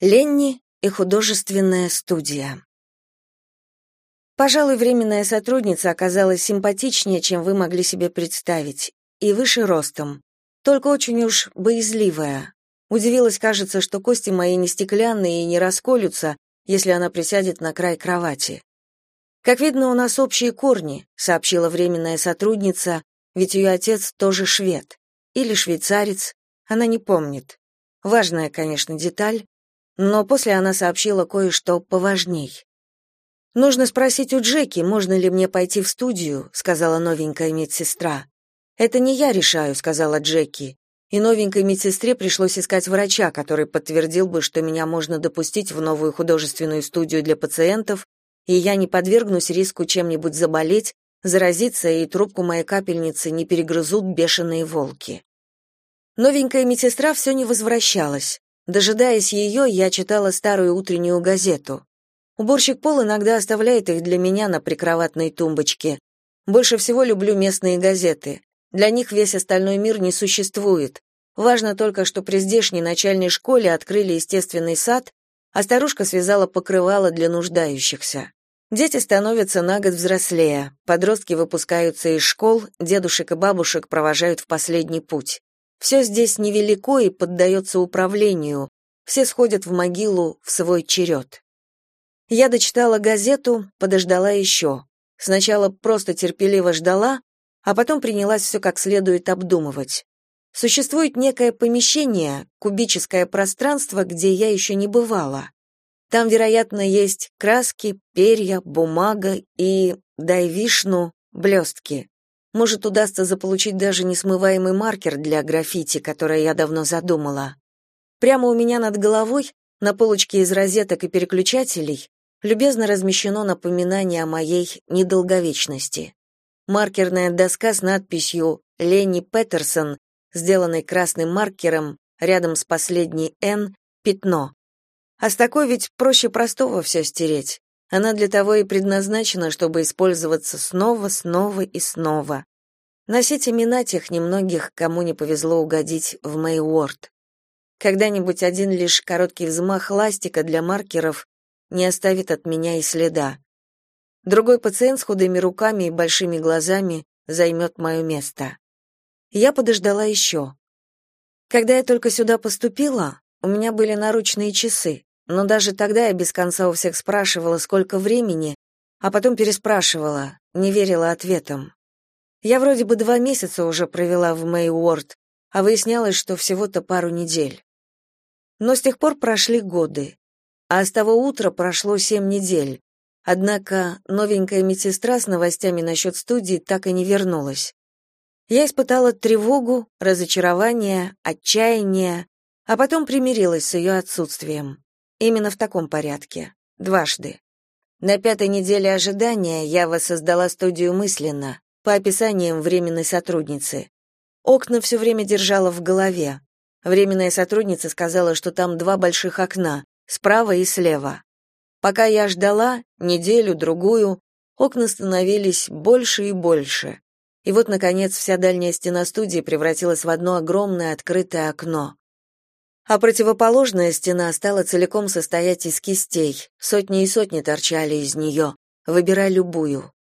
Ленни и художественная студия. Пожалуй, временная сотрудница оказалась симпатичнее, чем вы могли себе представить, и выше ростом, только очень уж боязливая. Удивилась, кажется, что кости мои не стеклянные и не расколются, если она присядет на край кровати. Как видно, у нас общие корни, сообщила временная сотрудница, ведь ее отец тоже швед или швейцарец, она не помнит. Важная, конечно, деталь, но после она сообщила кое-что поважней. «Нужно спросить у Джеки, можно ли мне пойти в студию», — сказала новенькая медсестра. «Это не я решаю», — сказала Джеки. И новенькой медсестре пришлось искать врача, который подтвердил бы, что меня можно допустить в новую художественную студию для пациентов, и я не подвергнусь риску чем-нибудь заболеть, заразиться, и трубку моей капельницы не перегрызут бешеные волки. Новенькая медсестра все не возвращалась. Дожидаясь ее, я читала старую утреннюю газету. Уборщик пол иногда оставляет их для меня на прикроватной тумбочке. Больше всего люблю местные газеты. Для них весь остальной мир не существует. Важно только, что при здешней начальной школе открыли естественный сад, а старушка связала покрывало для нуждающихся. Дети становятся на год взрослее, подростки выпускаются из школ, дедушек и бабушек провожают в последний путь. Все здесь невелико и поддается управлению. Все сходят в могилу в свой черед. Я дочитала газету, подождала еще. Сначала просто терпеливо ждала, а потом принялась все как следует обдумывать. Существует некое помещение, кубическое пространство, где я еще не бывала. Там, вероятно, есть краски, перья, бумага и, дай вишну, блестки. Может, удастся заполучить даже несмываемый маркер для граффити, которое я давно задумала. Прямо у меня над головой, на полочке из розеток и переключателей, любезно размещено напоминание о моей недолговечности. Маркерная доска с надписью «Ленни Петерсон», сделанной красным маркером, рядом с последней «Н», пятно. А с такой ведь проще простого все стереть. Она для того и предназначена, чтобы использоваться снова, снова и снова. Носить имена тех немногих, кому не повезло угодить в Мэйуорд. Когда-нибудь один лишь короткий взмах ластика для маркеров не оставит от меня и следа. Другой пациент с худыми руками и большими глазами займет мое место. Я подождала еще. Когда я только сюда поступила, у меня были наручные часы. Но даже тогда я без конца у всех спрашивала, сколько времени, а потом переспрашивала, не верила ответам. Я вроде бы два месяца уже провела в Мэйуорд, а выяснялось, что всего-то пару недель. Но с тех пор прошли годы, а с того утра прошло семь недель. Однако новенькая медсестра с новостями насчет студии так и не вернулась. Я испытала тревогу, разочарование, отчаяние, а потом примирилась с ее отсутствием. Именно в таком порядке. Дважды. На пятой неделе ожидания я воссоздала студию мысленно, по описаниям временной сотрудницы. Окна все время держала в голове. Временная сотрудница сказала, что там два больших окна, справа и слева. Пока я ждала, неделю, другую, окна становились больше и больше. И вот, наконец, вся дальняя стена студии превратилась в одно огромное открытое окно а противоположная стена стала целиком состоять из кистей, сотни и сотни торчали из нее, выбирай любую.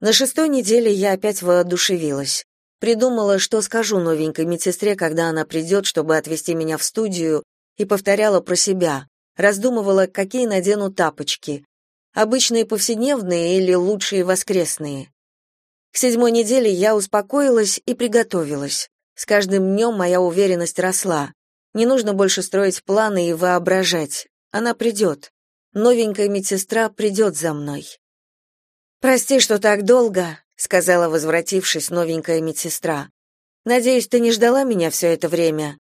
На шестой неделе я опять воодушевилась. Придумала, что скажу новенькой медсестре, когда она придет, чтобы отвезти меня в студию, и повторяла про себя, раздумывала, какие надену тапочки, обычные повседневные или лучшие воскресные. К седьмой неделе я успокоилась и приготовилась. С каждым днем моя уверенность росла. Не нужно больше строить планы и воображать. Она придет. Новенькая медсестра придет за мной. «Прости, что так долго», — сказала, возвратившись, новенькая медсестра. «Надеюсь, ты не ждала меня все это время?»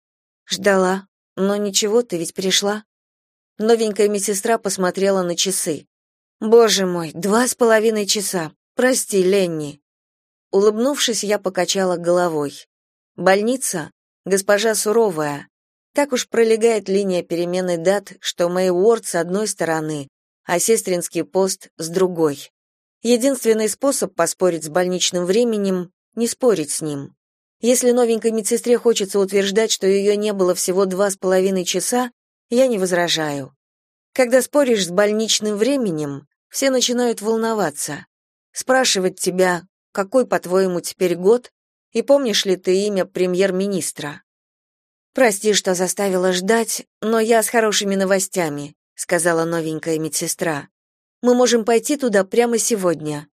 «Ждала. Но ничего, ты ведь пришла». Новенькая медсестра посмотрела на часы. «Боже мой, два с половиной часа. Прости, Ленни». Улыбнувшись, я покачала головой. Больница, госпожа суровая, так уж пролегает линия перемены дат, что Мэй Уорд с одной стороны, а сестринский пост с другой. Единственный способ поспорить с больничным временем — не спорить с ним. Если новенькой медсестре хочется утверждать, что ее не было всего два с половиной часа, Я не возражаю. Когда споришь с больничным временем, все начинают волноваться. Спрашивать тебя, какой, по-твоему, теперь год, и помнишь ли ты имя премьер-министра. Прости, что заставила ждать, но я с хорошими новостями, сказала новенькая медсестра. Мы можем пойти туда прямо сегодня.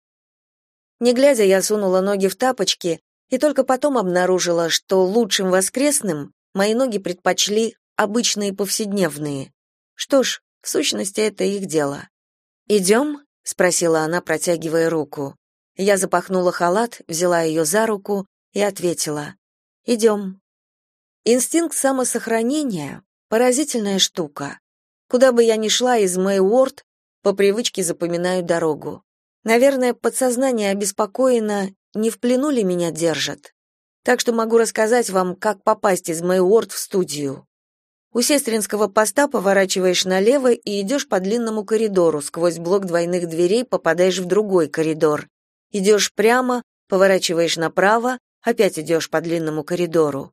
Не глядя, я сунула ноги в тапочки и только потом обнаружила, что лучшим воскресным мои ноги предпочли обычные повседневные. Что ж, в сущности, это их дело. «Идем?» — спросила она, протягивая руку. Я запахнула халат, взяла ее за руку и ответила. «Идем». Инстинкт самосохранения — поразительная штука. Куда бы я ни шла из Мэйуорд, по привычке запоминаю дорогу. Наверное, подсознание обеспокоено, не в плену ли меня держат. Так что могу рассказать вам, как попасть из Мэйуорд в студию. У сестринского поста поворачиваешь налево и идешь по длинному коридору, сквозь блок двойных дверей попадаешь в другой коридор. Идешь прямо, поворачиваешь направо, опять идешь по длинному коридору.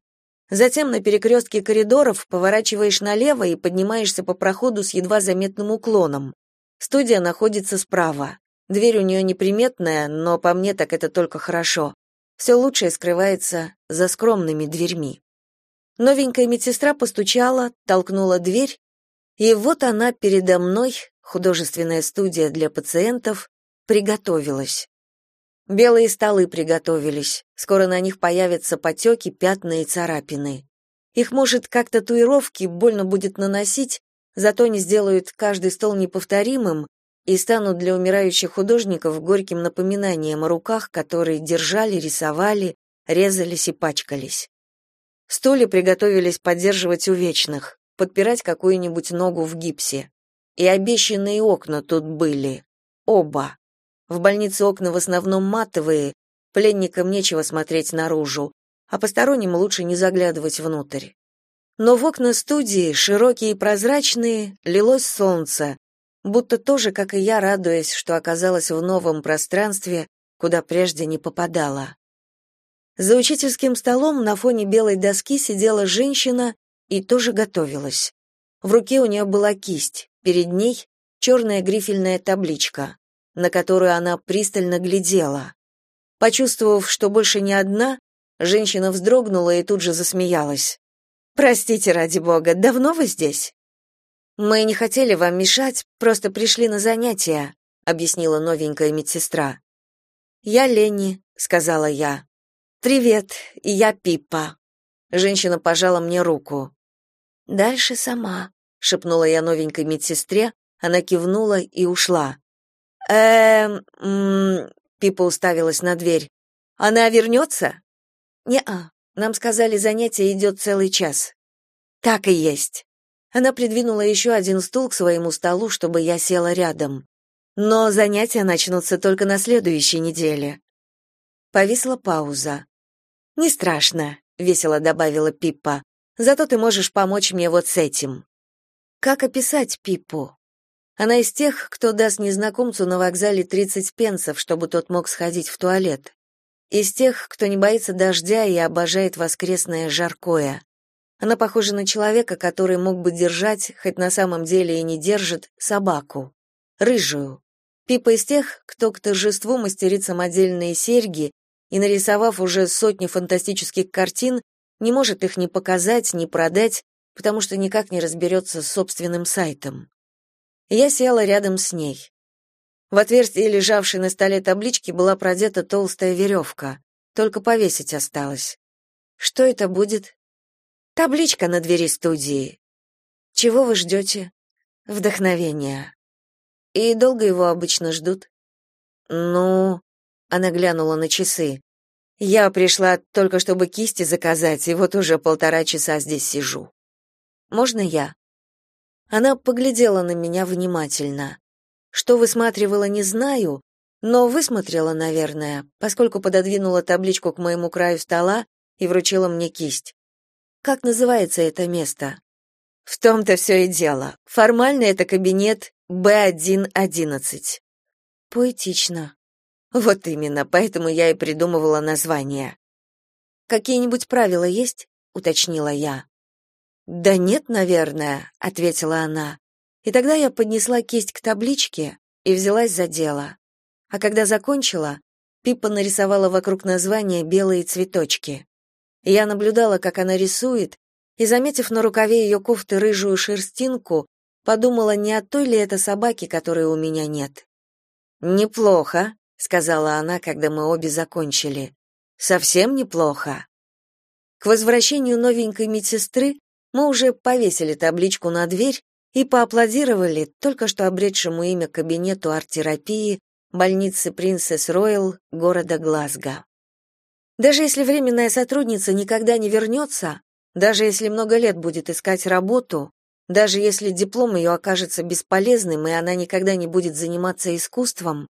Затем на перекрестке коридоров поворачиваешь налево и поднимаешься по проходу с едва заметным уклоном. Студия находится справа. Дверь у нее неприметная, но по мне так это только хорошо. Все лучшее скрывается за скромными дверьми. Новенькая медсестра постучала, толкнула дверь, и вот она передо мной, художественная студия для пациентов, приготовилась. Белые столы приготовились. Скоро на них появятся потеки, пятна и царапины. Их, может, как татуировки больно будет наносить, зато они сделают каждый стол неповторимым и станут для умирающих художников горьким напоминанием о руках, которые держали, рисовали, резались и пачкались. Стулья приготовились поддерживать увечных, подпирать какую-нибудь ногу в гипсе. И обещанные окна тут были. Оба. В больнице окна в основном матовые, пленникам нечего смотреть наружу, а посторонним лучше не заглядывать внутрь. Но в окна студии, широкие и прозрачные, лилось солнце, будто тоже, как и я, радуясь, что оказалась в новом пространстве, куда прежде не попадала. За учительским столом на фоне белой доски сидела женщина и тоже готовилась. В руке у нее была кисть, перед ней черная грифельная табличка, на которую она пристально глядела. Почувствовав, что больше не одна, женщина вздрогнула и тут же засмеялась. «Простите, ради бога, давно вы здесь?» «Мы не хотели вам мешать, просто пришли на занятия», — объяснила новенькая медсестра. «Я Ленни», — сказала я. «Привет, я Пиппа». Женщина пожала мне руку. «Дальше сама», — шепнула я новенькой медсестре, она кивнула и ушла. «Эм...» Пиппа уставилась на дверь. «Она вернется?» «Не-а, нам сказали, занятие идет целый час». «Так и есть». Она придвинула еще один стул к своему столу, чтобы я села рядом. «Но занятия начнутся только на следующей неделе». Повисла пауза. Не страшно, весело добавила Пиппа. Зато ты можешь помочь мне вот с этим. Как описать Пиппу? Она из тех, кто даст незнакомцу на вокзале 30 пенсов, чтобы тот мог сходить в туалет. Из тех, кто не боится дождя и обожает воскресное жаркое. Она похожа на человека, который мог бы держать, хоть на самом деле и не держит, собаку. Рыжую. Пипа из тех, кто к торжеству мастерит самодельные серьги и, нарисовав уже сотни фантастических картин, не может их ни показать, ни продать, потому что никак не разберется с собственным сайтом. Я села рядом с ней. В отверстии, лежавшей на столе таблички, была продета толстая веревка. Только повесить осталось. Что это будет? Табличка на двери студии. Чего вы ждете? Вдохновения. И долго его обычно ждут? Ну, она глянула на часы. Я пришла только чтобы кисти заказать, и вот уже полтора часа здесь сижу. Можно я? Она поглядела на меня внимательно. Что высматривала, не знаю, но высмотрела, наверное, поскольку пододвинула табличку к моему краю стола и вручила мне кисть. Как называется это место? В том-то все и дело. Формально это кабинет Б111. Поэтично. Вот именно, поэтому я и придумывала название. Какие-нибудь правила есть? уточнила я. «Да нет, наверное», — ответила она. И тогда я поднесла кисть к табличке и взялась за дело. А когда закончила, Пиппа нарисовала вокруг названия белые цветочки. Я наблюдала, как она рисует, и, заметив на рукаве ее кофты рыжую шерстинку, подумала, не от той ли это собаки, которой у меня нет. «Неплохо», — сказала она, когда мы обе закончили. «Совсем неплохо». К возвращению новенькой медсестры мы уже повесили табличку на дверь и поаплодировали только что обретшему имя кабинету арт-терапии больницы Принцесс Роyal города Глазго. Даже если временная сотрудница никогда не вернется, даже если много лет будет искать работу, даже если диплом ее окажется бесполезным и она никогда не будет заниматься искусством,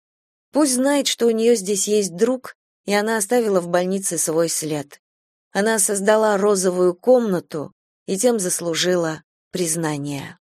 пусть знает, что у нее здесь есть друг, и она оставила в больнице свой след. Она создала розовую комнату и тем заслужила признание.